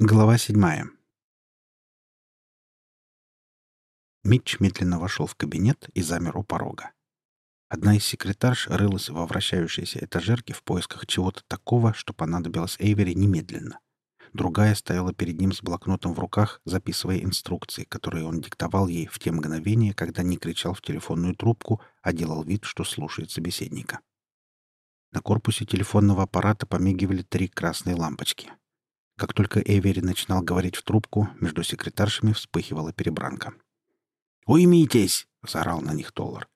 Глава седьмая. Митч медленно вошел в кабинет и замер у порога. Одна из секретарш рылась во вращающейся этажерке в поисках чего-то такого, что понадобилось Эйвери немедленно. Другая стояла перед ним с блокнотом в руках, записывая инструкции, которые он диктовал ей в те мгновения, когда не кричал в телефонную трубку, а делал вид, что слушает собеседника. На корпусе телефонного аппарата помигивали три красные лампочки — как только Эвери начинал говорить в трубку, между секретаршами вспыхивала перебранка. «Уймитесь!» — заорал на них Толлар.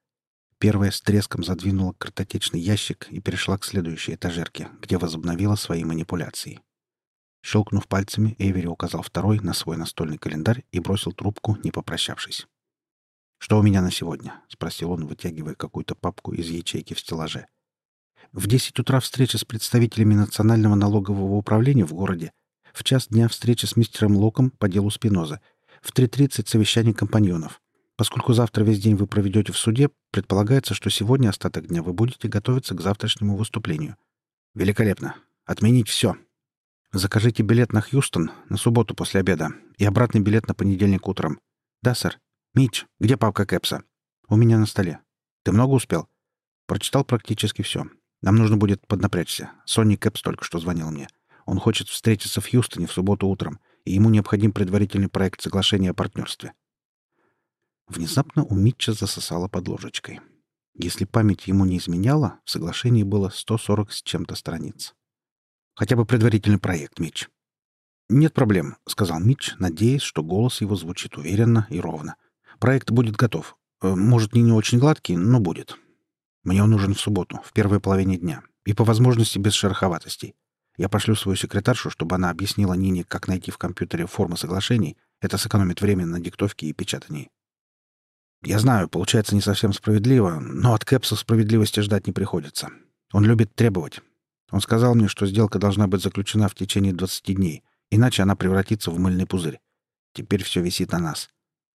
Первая с треском задвинула картотечный ящик и перешла к следующей этажерке, где возобновила свои манипуляции. Щелкнув пальцами, Эвери указал второй на свой настольный календарь и бросил трубку, не попрощавшись. «Что у меня на сегодня?» — спросил он, вытягивая какую-то папку из ячейки в стеллаже. «В десять утра встреча с представителями Национального налогового управления в городе. В час дня встреча с мистером Локом по делу Спиноза. В 3.30 совещание компаньонов. Поскольку завтра весь день вы проведете в суде, предполагается, что сегодня остаток дня вы будете готовиться к завтрашнему выступлению. Великолепно. Отменить все. Закажите билет на Хьюстон на субботу после обеда и обратный билет на понедельник утром. Да, сэр. Митч, где папка Кэпса? У меня на столе. Ты много успел? Прочитал практически все. Нам нужно будет поднапрячься. Сонни Кэпс только что звонил мне. Он хочет встретиться в Хьюстоне в субботу утром, и ему необходим предварительный проект соглашения о партнерстве. Внезапно у Митча засосало под ложечкой. Если память ему не изменяла, в соглашении было 140 с чем-то страниц. Хотя бы предварительный проект, Митч. «Нет проблем», — сказал Митч, надеясь, что голос его звучит уверенно и ровно. «Проект будет готов. Э, может, не не очень гладкий, но будет. Мне он нужен в субботу, в первой половине дня. И по возможности без шероховатостей. Я пошлю свою секретаршу, чтобы она объяснила Нине, как найти в компьютере формы соглашений. Это сэкономит время на диктовке и печатании. Я знаю, получается не совсем справедливо, но от Кэпса справедливости ждать не приходится. Он любит требовать. Он сказал мне, что сделка должна быть заключена в течение 20 дней, иначе она превратится в мыльный пузырь. Теперь все висит на нас.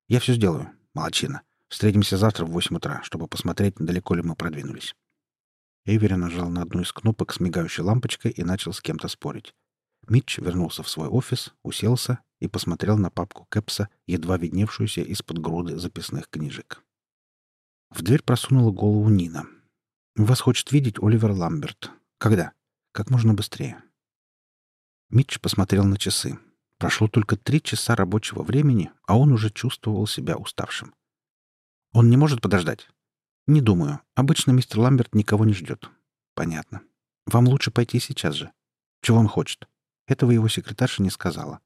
Я все сделаю. Молодчина. Встретимся завтра в 8 утра, чтобы посмотреть, далеко ли мы продвинулись. Эйвери нажал на одну из кнопок с мигающей лампочкой и начал с кем-то спорить. Митч вернулся в свой офис, уселся и посмотрел на папку Кэпса, едва видневшуюся из-под груды записных книжек. В дверь просунула голову Нина. «Вас хочет видеть Оливер Ламберт. Когда? Как можно быстрее». Митч посмотрел на часы. Прошло только три часа рабочего времени, а он уже чувствовал себя уставшим. «Он не может подождать?» «Не думаю. Обычно мистер Ламберт никого не ждет». «Понятно. Вам лучше пойти сейчас же. Чего он хочет?» Этого его секретарша не сказала.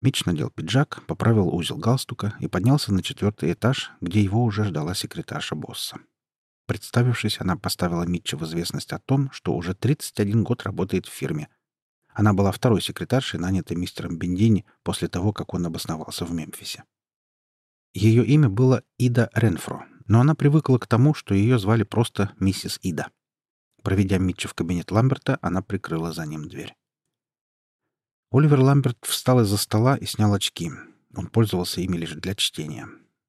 Мич надел пиджак, поправил узел галстука и поднялся на четвертый этаж, где его уже ждала секретарша босса. Представившись, она поставила Митча в известность о том, что уже 31 год работает в фирме. Она была второй секретаршей, нанятой мистером Бендини после того, как он обосновался в Мемфисе. Ее имя было Ида Ренфро, но она привыкла к тому, что ее звали просто миссис Ида. Проведя Митча в кабинет Ламберта, она прикрыла за ним дверь. Оливер Ламберт встал из-за стола и снял очки. Он пользовался ими лишь для чтения.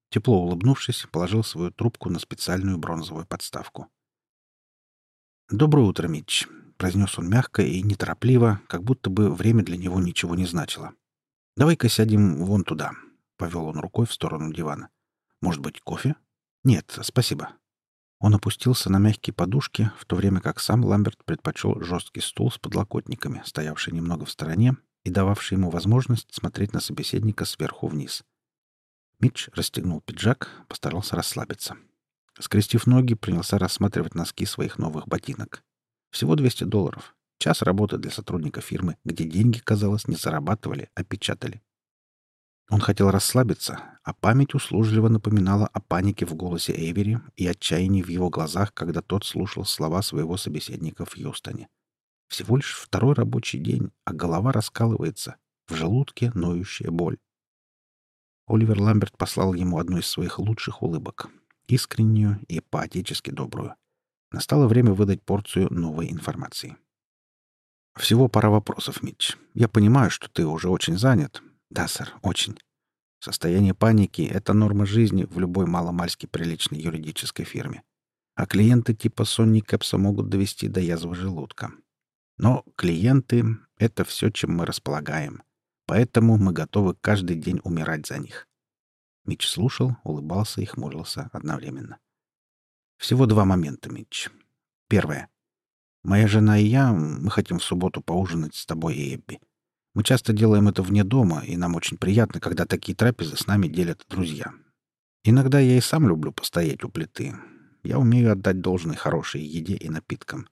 Тепло улыбнувшись, положил свою трубку на специальную бронзовую подставку. «Доброе утро, Митч», — произнес он мягко и неторопливо, как будто бы время для него ничего не значило. «Давай-ка сядем вон туда», — повел он рукой в сторону дивана. «Может быть, кофе?» «Нет, спасибо». Он опустился на мягкие подушки, в то время как сам Ламберт предпочел жесткий стул с подлокотниками, стоявший немного в стороне и дававший ему возможность смотреть на собеседника сверху вниз. Митч расстегнул пиджак, постарался расслабиться. Скрестив ноги, принялся рассматривать носки своих новых ботинок. Всего 200 долларов. Час работы для сотрудника фирмы, где деньги, казалось, не зарабатывали, а печатали. Он хотел расслабиться, а память услужливо напоминала о панике в голосе Эйвери и отчаянии в его глазах, когда тот слушал слова своего собеседника в Юстоне. Всего лишь второй рабочий день, а голова раскалывается, в желудке ноющая боль. Оливер Ламберт послал ему одну из своих лучших улыбок, искреннюю и поотечески добрую. Настало время выдать порцию новой информации. «Всего пара вопросов, Митч. Я понимаю, что ты уже очень занят, да, сэр, очень. Состояние паники — это норма жизни в любой маломальски приличной юридической фирме. А клиенты типа Сонни Кэпса могут довести до язвы желудка. Но клиенты — это все, чем мы располагаем. Поэтому мы готовы каждый день умирать за них. Митч слушал, улыбался и хмурился одновременно. Всего два момента, Митч. Первое. Моя жена и я, мы хотим в субботу поужинать с тобой и Эбби. Мы часто делаем это вне дома, и нам очень приятно, когда такие трапезы с нами делят друзья. Иногда я и сам люблю постоять у плиты. Я умею отдать должное хорошей еде и напиткам.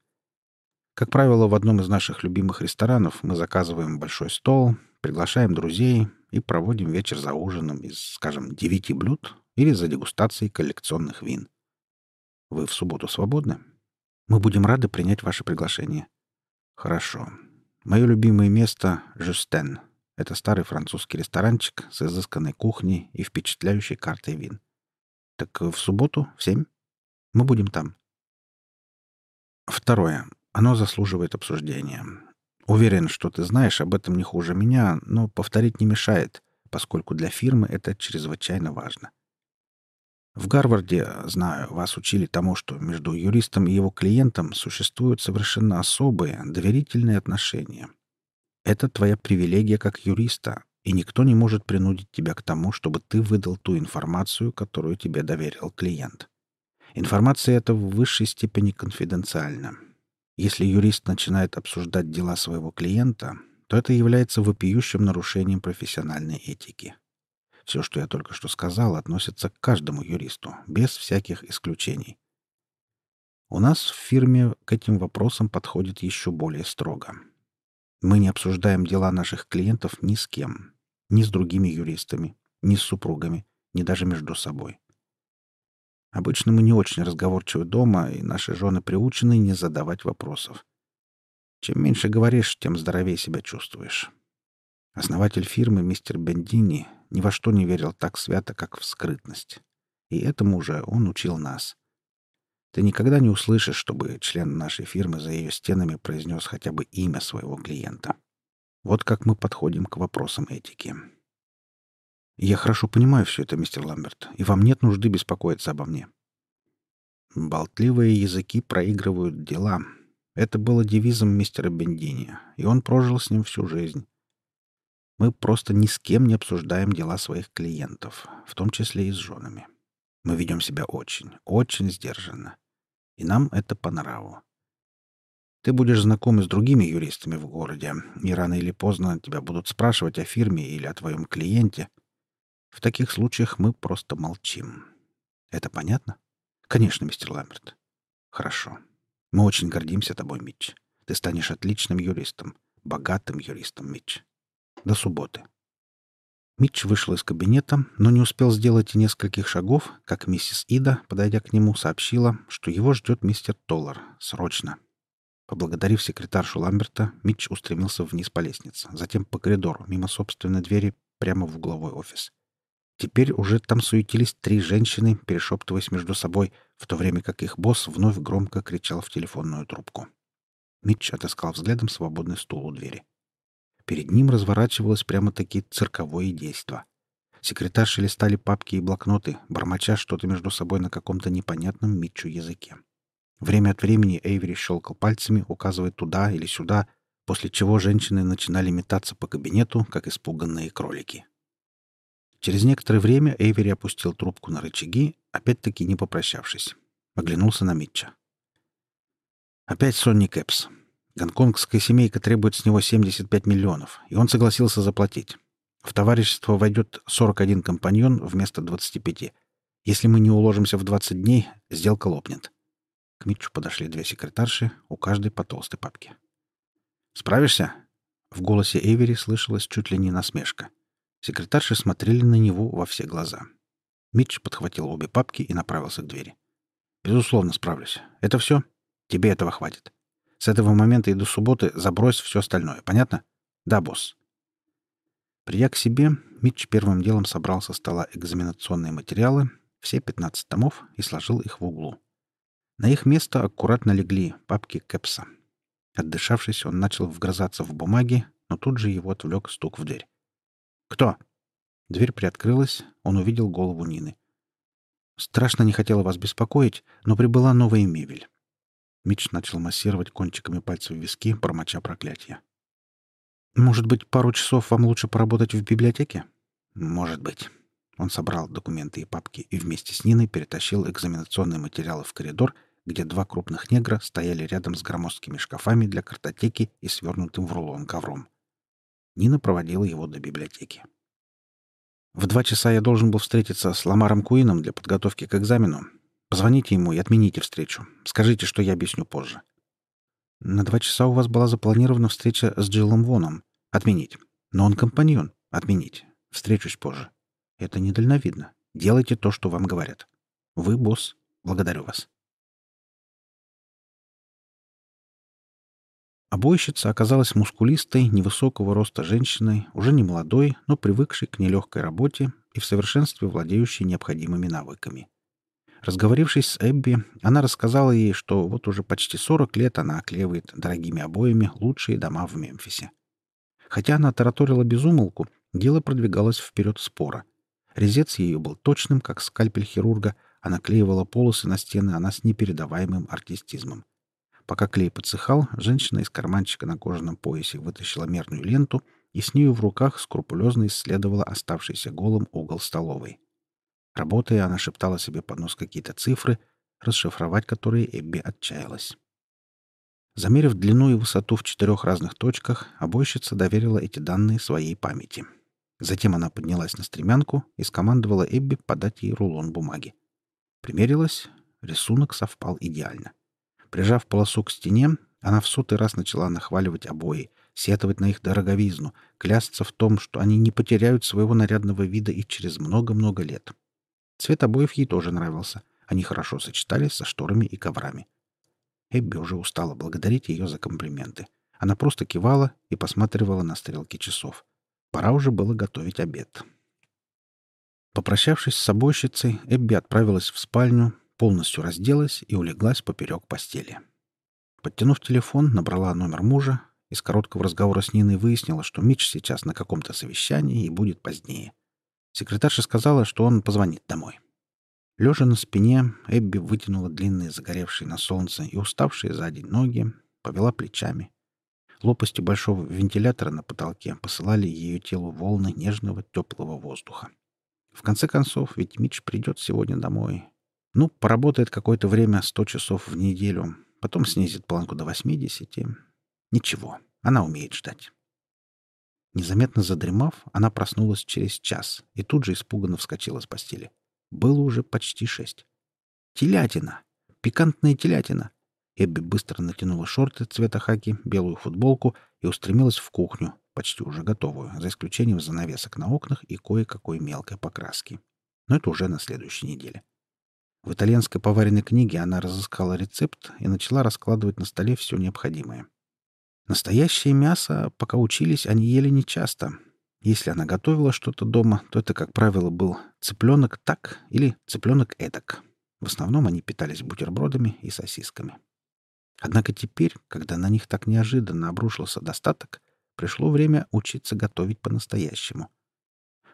Как правило, в одном из наших любимых ресторанов мы заказываем большой стол, приглашаем друзей и проводим вечер за ужином из, скажем, девяти блюд или за дегустацией коллекционных вин. Вы в субботу свободны? Мы будем рады принять ваше приглашение. Хорошо. Мое любимое место — Жюстен. Это старый французский ресторанчик с изысканной кухней и впечатляющей картой вин. Так в субботу в семь? Мы будем там. Второе. Оно заслуживает обсуждения. Уверен, что ты знаешь об этом не хуже меня, но повторить не мешает, поскольку для фирмы это чрезвычайно важно. В Гарварде, знаю, вас учили тому, что между юристом и его клиентом существуют совершенно особые, доверительные отношения. Это твоя привилегия как юриста, и никто не может принудить тебя к тому, чтобы ты выдал ту информацию, которую тебе доверил клиент. Информация эта в высшей степени конфиденциальна. Если юрист начинает обсуждать дела своего клиента, то это является вопиющим нарушением профессиональной этики. Все, что я только что сказал, относится к каждому юристу, без всяких исключений. У нас в фирме к этим вопросам подходит еще более строго. Мы не обсуждаем дела наших клиентов ни с кем, ни с другими юристами, ни с супругами, ни даже между собой. Обычно мы не очень разговорчивы дома, и наши жены приучены не задавать вопросов. Чем меньше говоришь, тем здоровее себя чувствуешь. Основатель фирмы мистер Бендини ни во что не верил так свято, как в скрытность. И этому уже он учил нас. Ты никогда не услышишь, чтобы член нашей фирмы за ее стенами произнес хотя бы имя своего клиента. Вот как мы подходим к вопросам этики. Я хорошо понимаю все это, мистер Ламберт, и вам нет нужды беспокоиться обо мне. Болтливые языки проигрывают дела. Это было девизом мистера Бендини, и он прожил с ним всю жизнь. Мы просто ни с кем не обсуждаем дела своих клиентов, в том числе и с женами. Мы ведем себя очень, очень сдержанно. И нам это по нраву. Ты будешь знаком с другими юристами в городе, и рано или поздно тебя будут спрашивать о фирме или о твоем клиенте — в таких случаях мы просто молчим. Это понятно? Конечно, мистер Ламберт. Хорошо. Мы очень гордимся тобой, Митч. Ты станешь отличным юристом, богатым юристом, Митч. До субботы. Митч вышел из кабинета, но не успел сделать и нескольких шагов, как миссис Ида, подойдя к нему, сообщила, что его ждет мистер Толлар. Срочно. Поблагодарив секретаршу Ламберта, Митч устремился вниз по лестнице, затем по коридору, мимо собственной двери, прямо в угловой офис. Теперь уже там суетились три женщины, перешептываясь между собой, в то время как их босс вновь громко кричал в телефонную трубку. Митч отыскал взглядом свободный стул у двери. Перед ним разворачивалось прямо-таки цирковое действо. Секретарши листали папки и блокноты, бормоча что-то между собой на каком-то непонятном Митчу языке. Время от времени Эйвери щелкал пальцами, указывая туда или сюда, после чего женщины начинали метаться по кабинету, как испуганные кролики. Через некоторое время Эйвери опустил трубку на рычаги, опять-таки не попрощавшись. Оглянулся на Митча. Опять Сонни Кэпс. Гонконгская семейка требует с него 75 миллионов, и он согласился заплатить. В товарищество войдет 41 компаньон вместо 25. Если мы не уложимся в 20 дней, сделка лопнет. К Митчу подошли две секретарши, у каждой по толстой папке. «Справишься?» В голосе Эйвери слышалась чуть ли не насмешка. Секретарши смотрели на него во все глаза. Митч подхватил обе папки и направился к двери. «Безусловно, справлюсь. Это все? Тебе этого хватит. С этого момента и до субботы забрось все остальное. Понятно? Да, босс». Придя к себе, Митч первым делом собрал со стола экзаменационные материалы, все 15 томов, и сложил их в углу. На их место аккуратно легли папки Кэпса. Отдышавшись, он начал вгрызаться в бумаги, но тут же его отвлек стук в дверь. «Кто?» Дверь приоткрылась, он увидел голову Нины. «Страшно не хотела вас беспокоить, но прибыла новая мебель». Митч начал массировать кончиками пальцев виски, промоча проклятия. «Может быть, пару часов вам лучше поработать в библиотеке?» «Может быть». Он собрал документы и папки и вместе с Ниной перетащил экзаменационные материалы в коридор, где два крупных негра стояли рядом с громоздкими шкафами для картотеки и свернутым в рулон ковром. Нина проводила его до библиотеки. «В два часа я должен был встретиться с Ламаром Куином для подготовки к экзамену. Позвоните ему и отмените встречу. Скажите, что я объясню позже». «На два часа у вас была запланирована встреча с Джилом Воном. Отменить. Но он компаньон. Отменить. Встречусь позже. Это недальновидно. Делайте то, что вам говорят. Вы босс. Благодарю вас». Обойщица оказалась мускулистой, невысокого роста женщиной, уже не молодой, но привыкшей к нелегкой работе и в совершенстве владеющей необходимыми навыками. Разговорившись с Эбби, она рассказала ей, что вот уже почти 40 лет она оклеивает дорогими обоями лучшие дома в Мемфисе. Хотя она тараторила безумолку, дело продвигалось вперед спора. Резец ее был точным, как скальпель хирурга, а наклеивала полосы на стены она с непередаваемым артистизмом. Пока клей подсыхал, женщина из карманчика на кожаном поясе вытащила мерную ленту и с нею в руках скрупулезно исследовала оставшийся голым угол столовой. Работая, она шептала себе под нос какие-то цифры, расшифровать которые Эбби отчаялась. Замерив длину и высоту в четырех разных точках, обойщица доверила эти данные своей памяти. Затем она поднялась на стремянку и скомандовала Эбби подать ей рулон бумаги. Примерилась, рисунок совпал идеально. Прижав полосу к стене, она в сотый раз начала нахваливать обои, сетовать на их дороговизну, клясться в том, что они не потеряют своего нарядного вида и через много-много лет. Цвет обоев ей тоже нравился. Они хорошо сочетались со шторами и коврами. Эбби уже устала благодарить ее за комплименты. Она просто кивала и посматривала на стрелки часов. Пора уже было готовить обед. Попрощавшись с собойщицей, Эбби отправилась в спальню, полностью разделась и улеглась поперек постели. Подтянув телефон, набрала номер мужа, из короткого разговора с Ниной выяснила, что Мич сейчас на каком-то совещании и будет позднее. Секретарша сказала, что он позвонит домой. Лежа на спине, Эбби вытянула длинные загоревшие на солнце и уставшие за день ноги, повела плечами. Лопасти большого вентилятора на потолке посылали ее телу волны нежного теплого воздуха. В конце концов, ведь Мич придет сегодня домой, ну, поработает какое-то время 100 часов в неделю, потом снизит планку до 80. Ничего, она умеет ждать. Незаметно задремав, она проснулась через час и тут же испуганно вскочила с постели. Было уже почти шесть. Телятина! Пикантная телятина! Эбби быстро натянула шорты цвета хаки, белую футболку и устремилась в кухню, почти уже готовую, за исключением занавесок на окнах и кое-какой мелкой покраски. Но это уже на следующей неделе. В итальянской поваренной книге она разыскала рецепт и начала раскладывать на столе все необходимое. Настоящее мясо, пока учились, они ели нечасто. Если она готовила что-то дома, то это, как правило, был цыпленок так или цыпленок эдак. В основном они питались бутербродами и сосисками. Однако теперь, когда на них так неожиданно обрушился достаток, пришло время учиться готовить по-настоящему —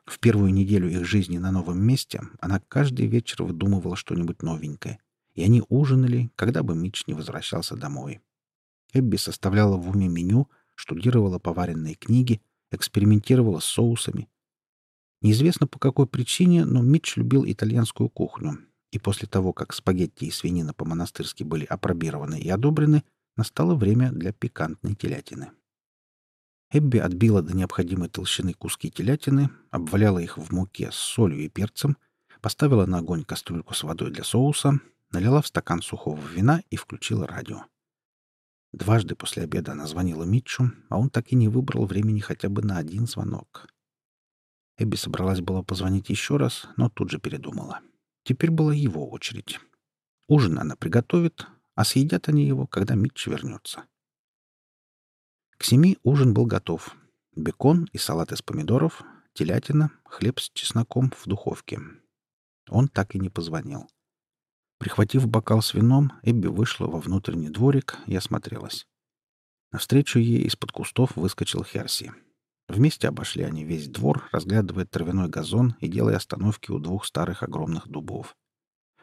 в первую неделю их жизни на новом месте она каждый вечер выдумывала что-нибудь новенькое, и они ужинали, когда бы Мич не возвращался домой. Эбби составляла в уме меню, штудировала поваренные книги, экспериментировала с соусами. Неизвестно по какой причине, но Митч любил итальянскую кухню, и после того, как спагетти и свинина по-монастырски были опробированы и одобрены, настало время для пикантной телятины. Эбби отбила до необходимой толщины куски телятины, обваляла их в муке с солью и перцем, поставила на огонь кастрюльку с водой для соуса, налила в стакан сухого вина и включила радио. Дважды после обеда она звонила Митчу, а он так и не выбрал времени хотя бы на один звонок. Эбби собралась было позвонить еще раз, но тут же передумала. Теперь была его очередь. Ужин она приготовит, а съедят они его, когда Митч вернется. К семи ужин был готов. Бекон и салат из помидоров, телятина, хлеб с чесноком в духовке. Он так и не позвонил. Прихватив бокал с вином, Эбби вышла во внутренний дворик и осмотрелась. Навстречу ей из-под кустов выскочил Херси. Вместе обошли они весь двор, разглядывая травяной газон и делая остановки у двух старых огромных дубов.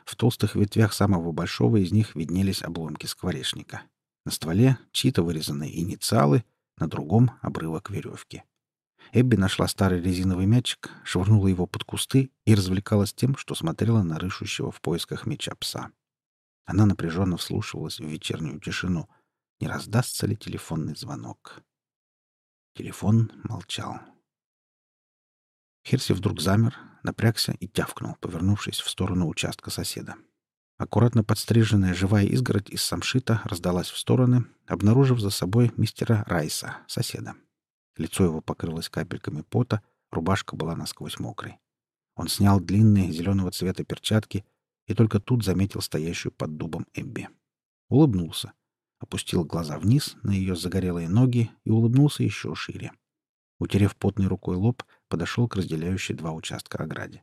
В толстых ветвях самого большого из них виднелись обломки скворечника. На стволе чьи-то вырезанные инициалы, на другом — обрывок веревки. Эбби нашла старый резиновый мячик, швырнула его под кусты и развлекалась тем, что смотрела на рыщущего в поисках меча пса. Она напряженно вслушивалась в вечернюю тишину. Не раздастся ли телефонный звонок? Телефон молчал. Херси вдруг замер, напрягся и тявкнул, повернувшись в сторону участка соседа. Аккуратно подстриженная живая изгородь из самшита раздалась в стороны, обнаружив за собой мистера Райса, соседа. Лицо его покрылось капельками пота, рубашка была насквозь мокрой. Он снял длинные зеленого цвета перчатки и только тут заметил стоящую под дубом Эбби. Улыбнулся, опустил глаза вниз на ее загорелые ноги и улыбнулся еще шире. Утерев потной рукой лоб, подошел к разделяющей два участка ограде.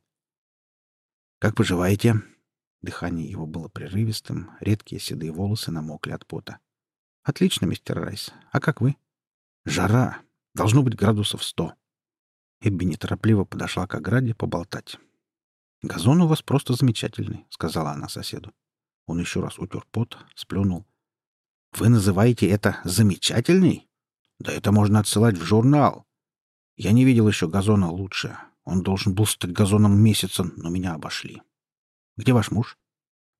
«Как поживаете?» Дыхание его было прерывистым, редкие седые волосы намокли от пота. «Отлично, мистер Райс. А как вы?» «Жара. Должно быть градусов сто». Эбби неторопливо подошла к ограде поболтать. «Газон у вас просто замечательный», — сказала она соседу. Он еще раз утер пот, сплюнул. «Вы называете это замечательный? Да это можно отсылать в журнал. Я не видел еще газона лучше. Он должен был стать газоном месяца, но меня обошли. Где ваш муж?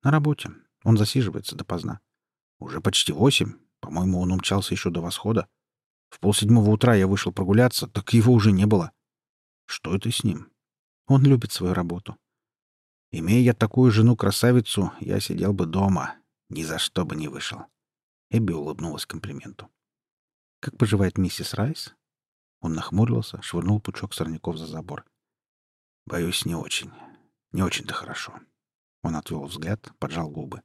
На работе. Он засиживается допоздна. Уже почти восемь. По-моему, он умчался еще до восхода. В полседьмого утра я вышел прогуляться, так его уже не было. Что это с ним? Он любит свою работу. Имея я такую жену-красавицу, я сидел бы дома. Ни за что бы не вышел. Эбби улыбнулась комплименту. «Как поживает миссис Райс?» Он нахмурился, швырнул пучок сорняков за забор. «Боюсь, не очень. Не очень-то хорошо. Он отвел взгляд, поджал губы.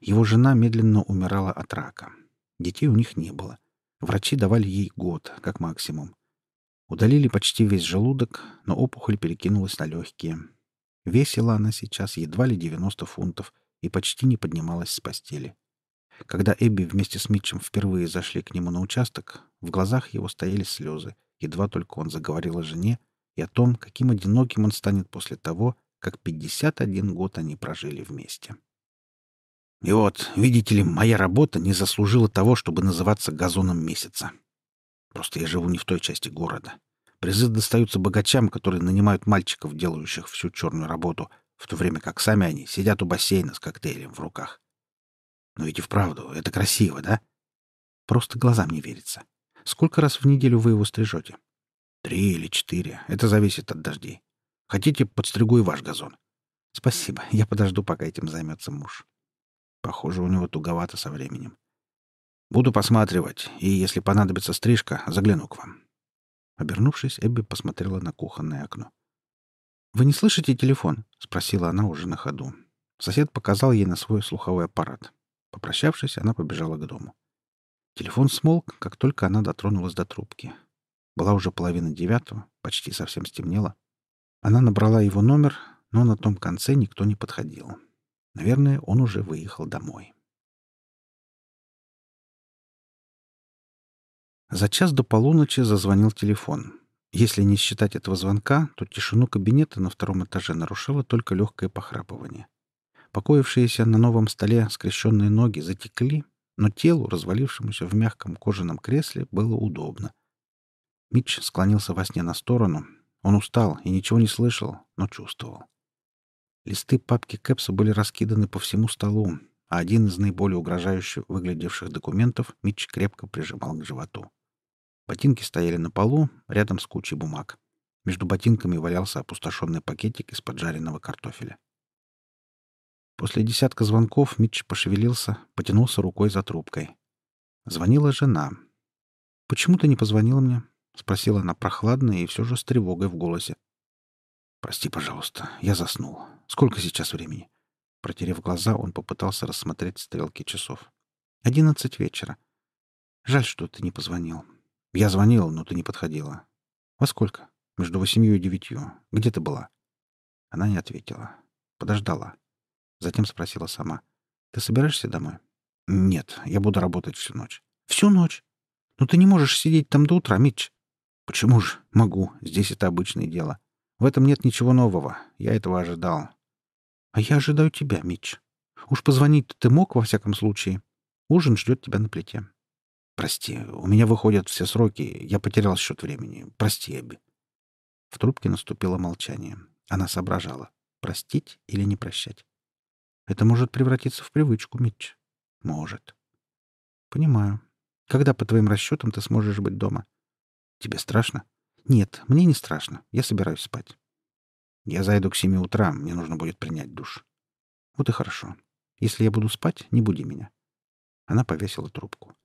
Его жена медленно умирала от рака. Детей у них не было. Врачи давали ей год, как максимум. Удалили почти весь желудок, но опухоль перекинулась на легкие. Весила она сейчас едва ли 90 фунтов и почти не поднималась с постели. Когда Эбби вместе с Митчем впервые зашли к нему на участок, в глазах его стояли слезы, едва только он заговорил о жене и о том, каким одиноким он станет после того, как 51 год они прожили вместе. И вот, видите ли, моя работа не заслужила того, чтобы называться газоном месяца. Просто я живу не в той части города. Призы достаются богачам, которые нанимают мальчиков, делающих всю черную работу, в то время как сами они сидят у бассейна с коктейлем в руках. Но ведь и вправду, это красиво, да? Просто глазам не верится. Сколько раз в неделю вы его стрижете? Три или четыре. Это зависит от дождей. Хотите, подстригу и ваш газон. Спасибо. Я подожду, пока этим займется муж. Похоже, у него туговато со временем. Буду посматривать, и если понадобится стрижка, загляну к вам. Обернувшись, Эбби посмотрела на кухонное окно. «Вы не слышите телефон?» — спросила она уже на ходу. Сосед показал ей на свой слуховой аппарат. Попрощавшись, она побежала к дому. Телефон смолк, как только она дотронулась до трубки. Была уже половина девятого, почти совсем стемнело. Она набрала его номер, но на том конце никто не подходил. Наверное, он уже выехал домой. За час до полуночи зазвонил телефон. Если не считать этого звонка, то тишину кабинета на втором этаже нарушало только легкое похрапывание. Покоившиеся на новом столе скрещенные ноги затекли, но телу, развалившемуся в мягком кожаном кресле, было удобно. Митч склонился во сне на сторону, он устал и ничего не слышал, но чувствовал. Листы папки Кэпса были раскиданы по всему столу, а один из наиболее угрожающе выглядевших документов Митч крепко прижимал к животу. Ботинки стояли на полу, рядом с кучей бумаг. Между ботинками валялся опустошенный пакетик из поджаренного картофеля. После десятка звонков Митч пошевелился, потянулся рукой за трубкой. Звонила жена. «Почему ты не позвонила мне?» — спросила она прохладно и все же с тревогой в голосе. «Прости, пожалуйста, я заснул. Сколько сейчас времени?» Протерев глаза, он попытался рассмотреть стрелки часов. «Одиннадцать вечера. Жаль, что ты не позвонил. Я звонил, но ты не подходила. Во сколько? Между восемью и девятью. Где ты была?» Она не ответила. Подождала. Затем спросила сама. «Ты собираешься домой?» «Нет, я буду работать всю ночь». «Всю ночь? Ну ты не можешь сидеть там до утра, Митч. Почему же? Могу. Здесь это обычное дело. В этом нет ничего нового. Я этого ожидал. А я ожидаю тебя, Митч. Уж позвонить ты мог, во всяком случае. Ужин ждет тебя на плите. «Прости, у меня выходят все сроки, я потерял счет времени. Прости, Эбби». В трубке наступило молчание. Она соображала, простить или не прощать. Это может превратиться в привычку, Митч. Может. Понимаю. Когда, по твоим расчетам, ты сможешь быть дома? Тебе страшно? Нет, мне не страшно. Я собираюсь спать. Я зайду к семи утра, мне нужно будет принять душ. Вот и хорошо. Если я буду спать, не буди меня. Она повесила трубку.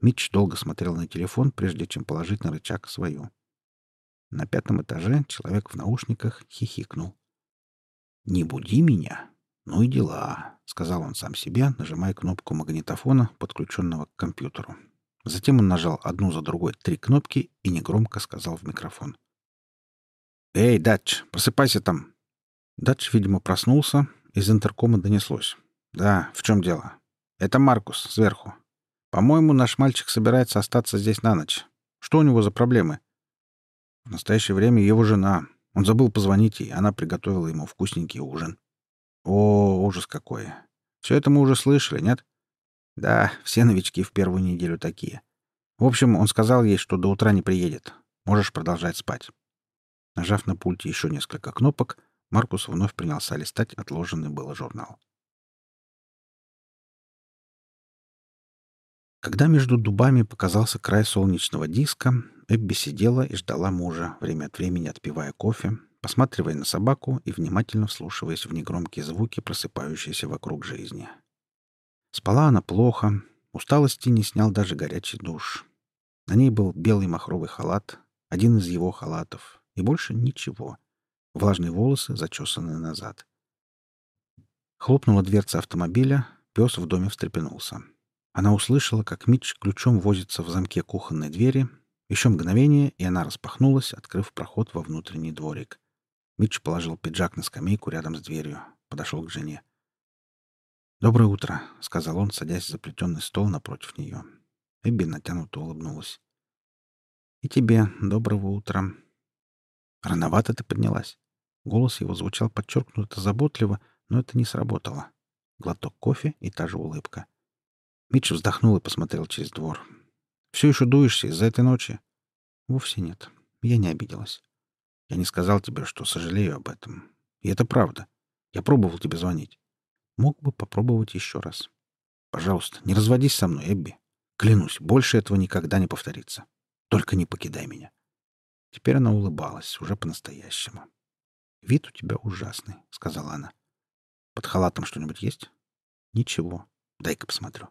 Митч долго смотрел на телефон, прежде чем положить на рычаг свою. На пятом этаже человек в наушниках хихикнул. «Не буди меня. Ну и дела», — сказал он сам себе, нажимая кнопку магнитофона, подключенного к компьютеру. Затем он нажал одну за другой три кнопки и негромко сказал в микрофон. «Эй, Датч, просыпайся там!» Датч, видимо, проснулся, из интеркома донеслось. «Да, в чем дело?» «Это Маркус, сверху. По-моему, наш мальчик собирается остаться здесь на ночь. Что у него за проблемы?» «В настоящее время его жена. Он забыл позвонить ей, она приготовила ему вкусненький ужин». «О, ужас какой! Все это мы уже слышали, нет?» Да, все новички в первую неделю такие. В общем, он сказал ей, что до утра не приедет. Можешь продолжать спать. Нажав на пульте еще несколько кнопок, Маркус вновь принялся листать отложенный было журнал. Когда между дубами показался край солнечного диска, Эбби сидела и ждала мужа, время от времени отпивая кофе, посматривая на собаку и внимательно вслушиваясь в негромкие звуки, просыпающиеся вокруг жизни. Спала она плохо, усталости не снял даже горячий душ. На ней был белый махровый халат, один из его халатов, и больше ничего. Влажные волосы зачесаны назад. Хлопнула дверца автомобиля, пес в доме встрепенулся. Она услышала, как Митч ключом возится в замке кухонной двери. Еще мгновение, и она распахнулась, открыв проход во внутренний дворик. Митч положил пиджак на скамейку рядом с дверью, подошел к жене. «Доброе утро», — сказал он, садясь за плетеный стол напротив нее. Эбби натянуто улыбнулась. «И тебе доброго утра». «Рановато ты поднялась». Голос его звучал подчеркнуто заботливо, но это не сработало. Глоток кофе и та же улыбка. Митч вздохнул и посмотрел через двор. «Все еще дуешься из-за этой ночи?» «Вовсе нет. Я не обиделась. Я не сказал тебе, что сожалею об этом. И это правда. Я пробовал тебе звонить. Мог бы попробовать еще раз. Пожалуйста, не разводись со мной, Эбби. Клянусь, больше этого никогда не повторится. Только не покидай меня. Теперь она улыбалась, уже по-настоящему. «Вид у тебя ужасный», — сказала она. «Под халатом что-нибудь есть?» «Ничего. Дай-ка посмотрю.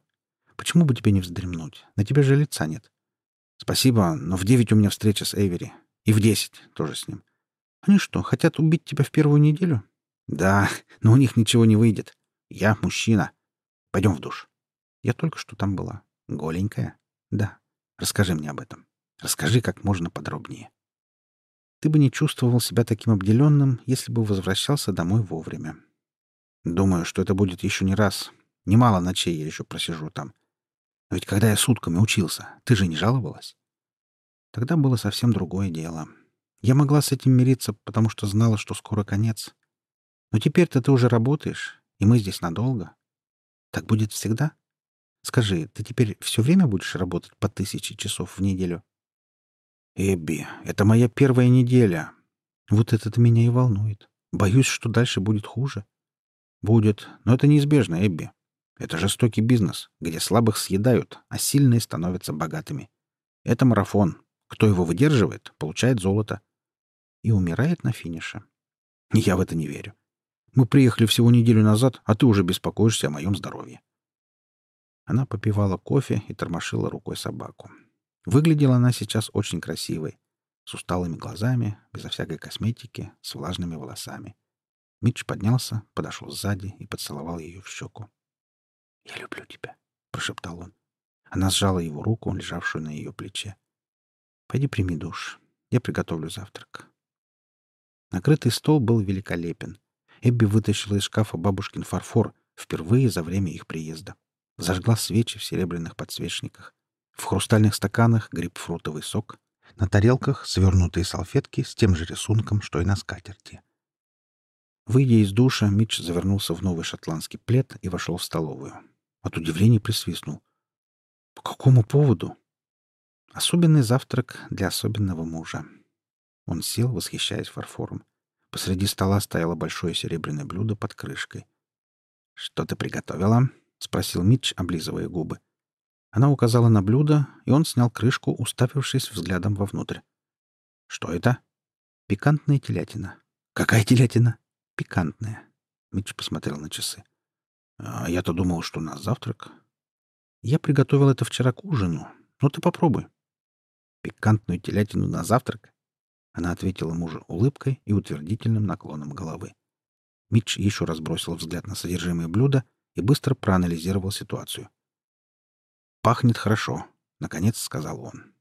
Почему бы тебе не вздремнуть? На тебе же лица нет». «Спасибо, но в девять у меня встреча с Эйвери. И в десять тоже с ним». «Они что, хотят убить тебя в первую неделю?» «Да, но у них ничего не выйдет. Я мужчина. Пойдем в душ. Я только что там была. Голенькая? Да. Расскажи мне об этом. Расскажи как можно подробнее. Ты бы не чувствовал себя таким обделенным, если бы возвращался домой вовремя. Думаю, что это будет еще не раз. Немало ночей я еще просижу там. Но ведь когда я сутками учился, ты же не жаловалась? Тогда было совсем другое дело. Я могла с этим мириться, потому что знала, что скоро конец. Но теперь-то ты уже работаешь, и мы здесь надолго. Так будет всегда? Скажи, ты теперь все время будешь работать по тысяче часов в неделю? Эбби, это моя первая неделя. Вот это меня и волнует. Боюсь, что дальше будет хуже. Будет, но это неизбежно, Эбби. Это жестокий бизнес, где слабых съедают, а сильные становятся богатыми. Это марафон. Кто его выдерживает, получает золото. И умирает на финише. Я в это не верю. Мы приехали всего неделю назад, а ты уже беспокоишься о моем здоровье». Она попивала кофе и тормошила рукой собаку. Выглядела она сейчас очень красивой, с усталыми глазами, безо всякой косметики, с влажными волосами. Митч поднялся, подошел сзади и поцеловал ее в щеку. «Я люблю тебя», — прошептал он. Она сжала его руку, лежавшую на ее плече. «Пойди прими душ. Я приготовлю завтрак». Накрытый стол был великолепен. Эбби вытащила из шкафа бабушкин фарфор впервые за время их приезда. Зажгла свечи в серебряных подсвечниках. В хрустальных стаканах грейпфрутовый сок. На тарелках свернутые салфетки с тем же рисунком, что и на скатерти. Выйдя из душа, Митч завернулся в новый шотландский плед и вошел в столовую. От удивления присвистнул. По какому поводу? Особенный завтрак для особенного мужа. Он сел, восхищаясь фарфором. Посреди стола стояло большое серебряное блюдо под крышкой. «Что ты приготовила?» — спросил Митч, облизывая губы. Она указала на блюдо, и он снял крышку, уставившись взглядом вовнутрь. «Что это?» «Пикантная телятина». «Какая телятина?» «Пикантная». Митч посмотрел на часы. «А я-то думал, что у нас завтрак». «Я приготовил это вчера к ужину. Ну ты попробуй». «Пикантную телятину на завтрак?» Она ответила мужу улыбкой и утвердительным наклоном головы. Митч еще раз бросил взгляд на содержимое блюда и быстро проанализировал ситуацию. «Пахнет хорошо», — наконец сказал он.